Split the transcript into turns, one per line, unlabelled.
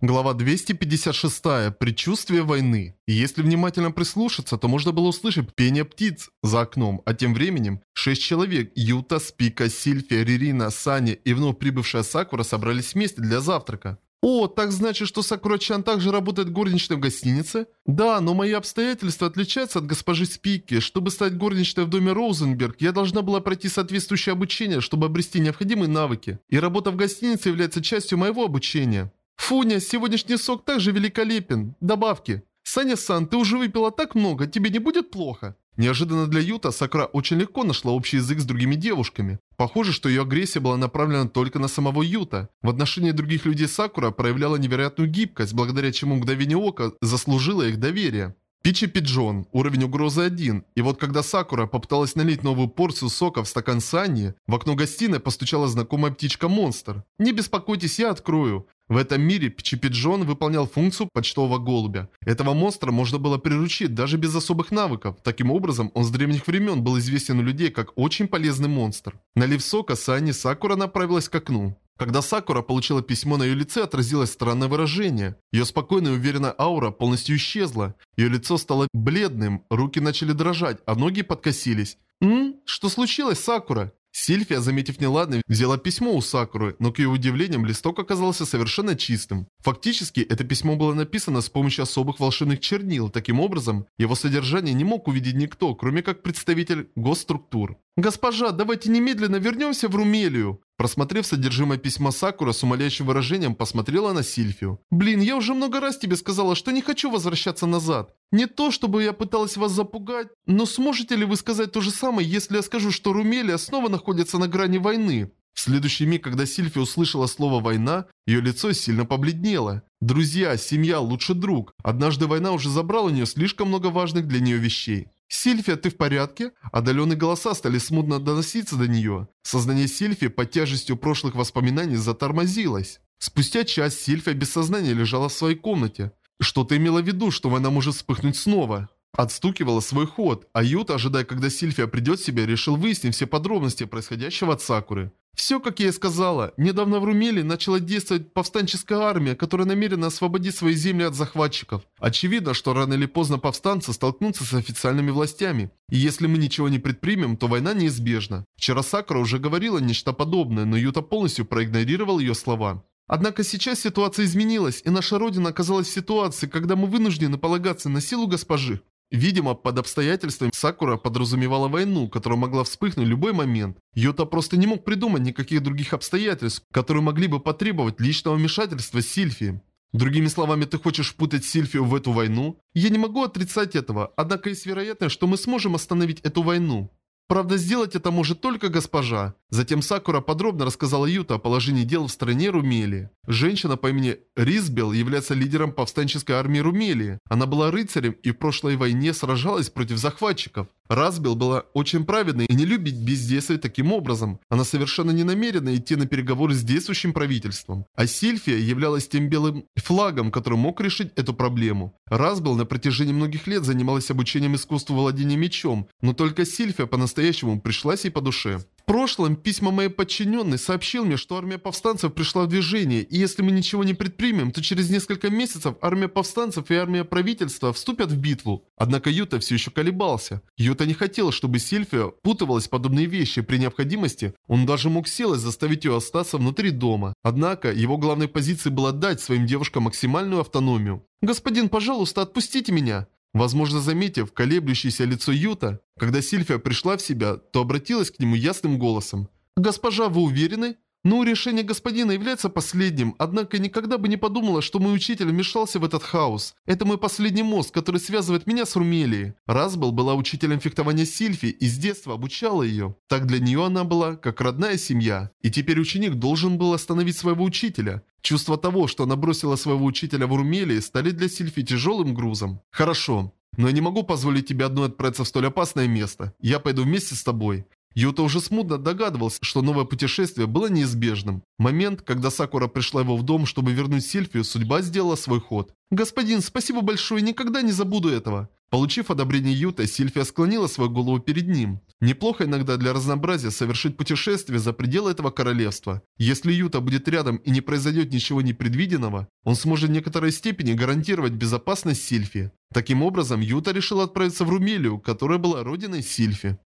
Глава 256. Предчувствие войны. Если внимательно прислушаться, то можно было услышать пение птиц за окном, а тем временем шесть человек – Юта, Спика, Сильфия, Ририна, Саня и вновь прибывшая Сакура собрались вместе для завтрака. «О, так значит, что Сакура-чан также работает горничной в гостинице?» «Да, но мои обстоятельства отличаются от госпожи Спики. Чтобы стать горничной в доме Роузенберг, я должна была пройти соответствующее обучение, чтобы обрести необходимые навыки. И работа в гостинице является частью моего обучения». Фуня, сегодняшний сок также великолепен. Добавки. Саня-сан, ты уже выпила так много, тебе не будет плохо? Неожиданно для Юта Сакура очень легко нашла общий язык с другими девушками. Похоже, что ее агрессия была направлена только на самого Юта. В отношении других людей Сакура проявляла невероятную гибкость, благодаря чему мгновение ока заслужило их доверие. Пичи Пиджон, уровень угрозы 1. И вот когда Сакура попыталась налить новую порцию сока в стакан Санни, в окно гостиной постучала знакомая птичка-монстр. «Не беспокойтесь, я открою. В этом мире Чипиджон выполнял функцию почтового голубя. Этого монстра можно было приручить даже без особых навыков. Таким образом, он с древних времен был известен у людей как очень полезный монстр. Налив сока, Сани Сакура направилась к окну. Когда Сакура получила письмо, на ее лице отразилось странное выражение. Ее спокойная и уверенная аура полностью исчезла. Ее лицо стало бледным, руки начали дрожать, а ноги подкосились. «М? Что случилось, Сакура?» Сильфия, заметив неладное, взяла письмо у Сакуры, но к ее удивлениям листок оказался совершенно чистым. Фактически, это письмо было написано с помощью особых волшебных чернил, таким образом, его содержание не мог увидеть никто, кроме как представитель госструктур. «Госпожа, давайте немедленно вернемся в Румелию!» Просмотрев содержимое письма Сакура с умоляющим выражением, посмотрела на Сильфию. «Блин, я уже много раз тебе сказала, что не хочу возвращаться назад. Не то, чтобы я пыталась вас запугать, но сможете ли вы сказать то же самое, если я скажу, что Румелия снова находится на грани войны?» В следующий миг, когда Сильфия услышала слово «война», ее лицо сильно побледнело. Друзья, семья, лучший друг. Однажды война уже забрала у нее слишком много важных для нее вещей. «Сильфия, ты в порядке?» Отдаленные голоса стали смутно доноситься до нее. Сознание Сильфи под тяжестью прошлых воспоминаний затормозилось. Спустя час Сильфия без сознания лежала в своей комнате. Что-то имело в виду, что война может вспыхнуть снова. Отстукивала свой ход, а Юта, ожидая, когда Сильфия придет в себя, решил выяснить все подробности происходящего от Сакуры. Все, как я и сказала, недавно в Румелии начала действовать повстанческая армия, которая намерена освободить свои земли от захватчиков. Очевидно, что рано или поздно повстанцы столкнутся с официальными властями. И если мы ничего не предпримем, то война неизбежна. Вчера Сакура уже говорила нечто подобное, но Юта полностью проигнорировал ее слова. Однако сейчас ситуация изменилась, и наша родина оказалась в ситуации, когда мы вынуждены полагаться на силу госпожи. Видимо, под обстоятельствами Сакура подразумевала войну, которая могла вспыхнуть в любой момент. Йота просто не мог придумать никаких других обстоятельств, которые могли бы потребовать личного вмешательства Сильфи. Другими словами, ты хочешь впутать Сильфию в эту войну? Я не могу отрицать этого, однако есть вероятность, что мы сможем остановить эту войну. Правда, сделать это может только госпожа. Затем Сакура подробно рассказала Юта о положении дел в стране Румелии. Женщина по имени Ризбел является лидером повстанческой армии Румелии. Она была рыцарем и в прошлой войне сражалась против захватчиков. Разбил была очень праведной и не любит бездействовать таким образом. Она совершенно не намерена идти на переговоры с действующим правительством. А Сильфия являлась тем белым флагом, который мог решить эту проблему. Разбил на протяжении многих лет занималась обучением искусству владения мечом, но только Сильфия по-настоящему пришлась ей по душе прошлом письма моей подчиненной сообщил мне, что армия повстанцев пришла в движение, и если мы ничего не предпримем, то через несколько месяцев армия повстанцев и армия правительства вступят в битву. Однако Юта все еще колебался. Юта не хотел, чтобы Сильфия путывалась в подобные вещи. При необходимости он даже мог силой заставить ее остаться внутри дома. Однако его главной позицией было дать своим девушкам максимальную автономию. «Господин, пожалуйста, отпустите меня!» Возможно, заметив колеблющееся лицо Юта, когда Сильфия пришла в себя, то обратилась к нему ясным голосом. «Госпожа, вы уверены?» Ну, решение господина является последним, однако никогда бы не подумала, что мой учитель вмешался в этот хаос. Это мой последний мост, который связывает меня с Румелией. Разбал была учителем фехтования Сильфи и с детства обучала ее. Так для нее она была, как родная семья. И теперь ученик должен был остановить своего учителя. Чувство того, что она бросила своего учителя в Румелии, стали для Сильфи тяжелым грузом. Хорошо. Но я не могу позволить тебе одной отправиться в столь опасное место. Я пойду вместе с тобой. Юта уже смутно догадывался, что новое путешествие было неизбежным. Момент, когда Сакура пришла его в дом, чтобы вернуть Сильфию, судьба сделала свой ход. «Господин, спасибо большое, никогда не забуду этого». Получив одобрение Юта, Сильфия склонила свою голову перед ним. Неплохо иногда для разнообразия совершить путешествие за пределы этого королевства. Если Юта будет рядом и не произойдет ничего непредвиденного, он сможет в некоторой степени гарантировать безопасность Сильфи. Таким образом, Юта решила отправиться в Румелию, которая была родиной Сильфи.